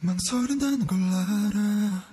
망설인다는 걸 알아.